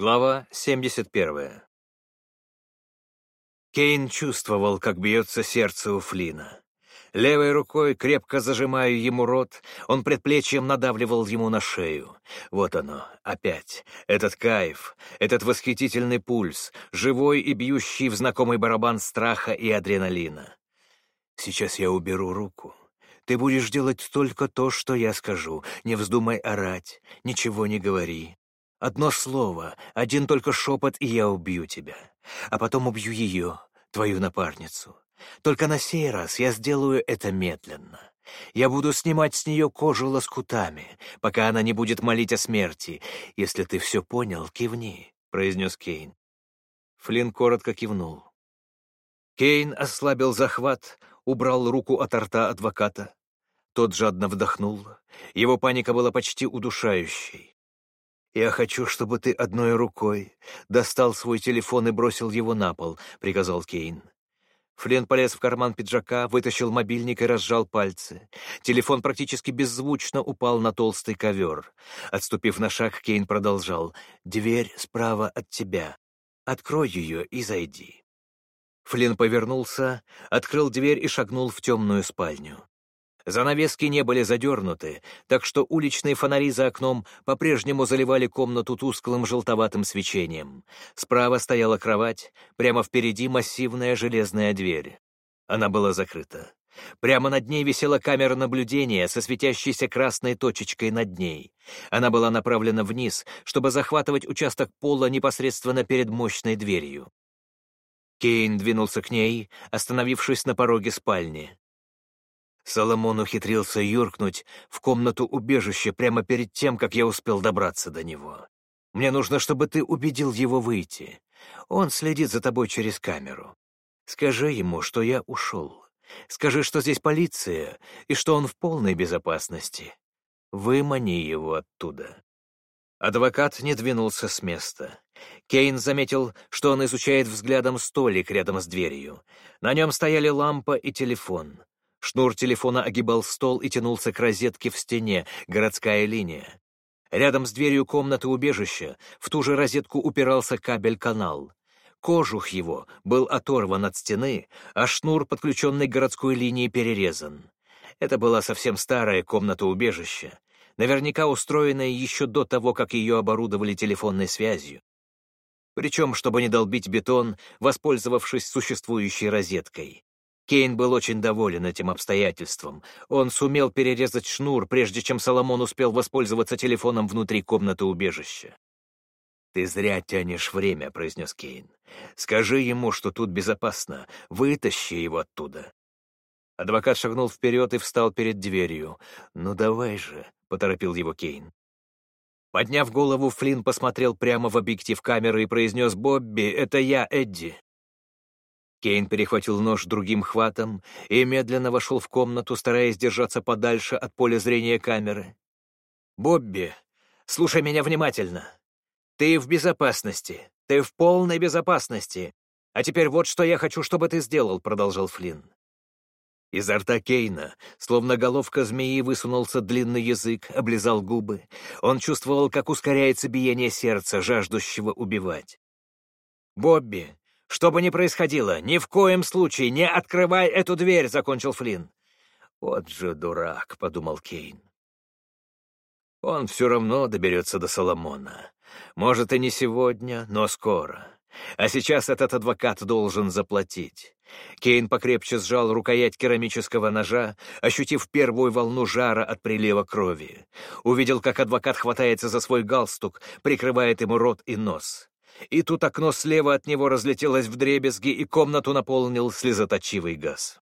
Глава 71. Кейн чувствовал, как бьется сердце у Флина. Левой рукой, крепко зажимая ему рот, он предплечьем надавливал ему на шею. Вот оно, опять. Этот кайф, этот восхитительный пульс, живой и бьющий в знакомый барабан страха и адреналина. Сейчас я уберу руку. Ты будешь делать только то, что я скажу. Не вздумай орать, ничего не говори. Одно слово, один только шепот, и я убью тебя. А потом убью ее, твою напарницу. Только на сей раз я сделаю это медленно. Я буду снимать с нее кожу лоскутами, пока она не будет молить о смерти. Если ты все понял, кивни», — произнес Кейн. Флинн коротко кивнул. Кейн ослабил захват, убрал руку от рта адвоката. Тот жадно вдохнул. Его паника была почти удушающей. «Я хочу, чтобы ты одной рукой достал свой телефон и бросил его на пол», — приказал Кейн. Флен полез в карман пиджака, вытащил мобильник и разжал пальцы. Телефон практически беззвучно упал на толстый ковер. Отступив на шаг, Кейн продолжал. «Дверь справа от тебя. Открой ее и зайди». Флин повернулся, открыл дверь и шагнул в темную спальню. Занавески не были задернуты, так что уличные фонари за окном по-прежнему заливали комнату тусклым желтоватым свечением. Справа стояла кровать, прямо впереди массивная железная дверь. Она была закрыта. Прямо над ней висела камера наблюдения со светящейся красной точечкой над ней. Она была направлена вниз, чтобы захватывать участок пола непосредственно перед мощной дверью. Кейн двинулся к ней, остановившись на пороге спальни. Соломон ухитрился юркнуть в комнату убежища прямо перед тем, как я успел добраться до него. Мне нужно, чтобы ты убедил его выйти. Он следит за тобой через камеру. Скажи ему, что я ушел. Скажи, что здесь полиция и что он в полной безопасности. Вымани его оттуда». Адвокат не двинулся с места. Кейн заметил, что он изучает взглядом столик рядом с дверью. На нем стояли лампа и телефон. Шнур телефона огибал стол и тянулся к розетке в стене, городская линия. Рядом с дверью комнаты убежища в ту же розетку упирался кабель-канал. Кожух его был оторван от стены, а шнур, подключенный к городской линии, перерезан. Это была совсем старая комната убежища, наверняка устроенная еще до того, как ее оборудовали телефонной связью. Причем, чтобы не долбить бетон, воспользовавшись существующей розеткой. Кейн был очень доволен этим обстоятельством. Он сумел перерезать шнур, прежде чем Соломон успел воспользоваться телефоном внутри комнаты убежища. «Ты зря тянешь время», — произнес Кейн. «Скажи ему, что тут безопасно. Вытащи его оттуда». Адвокат шагнул вперед и встал перед дверью. «Ну давай же», — поторопил его Кейн. Подняв голову, Флинн посмотрел прямо в объектив камеры и произнес «Бобби, это я, Эдди». Кейн перехватил нож другим хватом и медленно вошел в комнату, стараясь держаться подальше от поля зрения камеры. «Бобби, слушай меня внимательно. Ты в безопасности. Ты в полной безопасности. А теперь вот что я хочу, чтобы ты сделал», — продолжал Флинн. Изо рта Кейна, словно головка змеи, высунулся длинный язык, облизал губы. Он чувствовал, как ускоряется биение сердца, жаждущего убивать. «Бобби, что бы ни происходило, ни в коем случае не открывай эту дверь, — закончил Флинн. Вот же дурак, — подумал Кейн. Он все равно доберется до Соломона. Может, и не сегодня, но скоро. А сейчас этот адвокат должен заплатить. Кейн покрепче сжал рукоять керамического ножа, ощутив первую волну жара от прилива крови. Увидел, как адвокат хватается за свой галстук, прикрывает ему рот и нос. И тут окно слева от него разлетелось в дребезги, и комнату наполнил слезоточивый газ.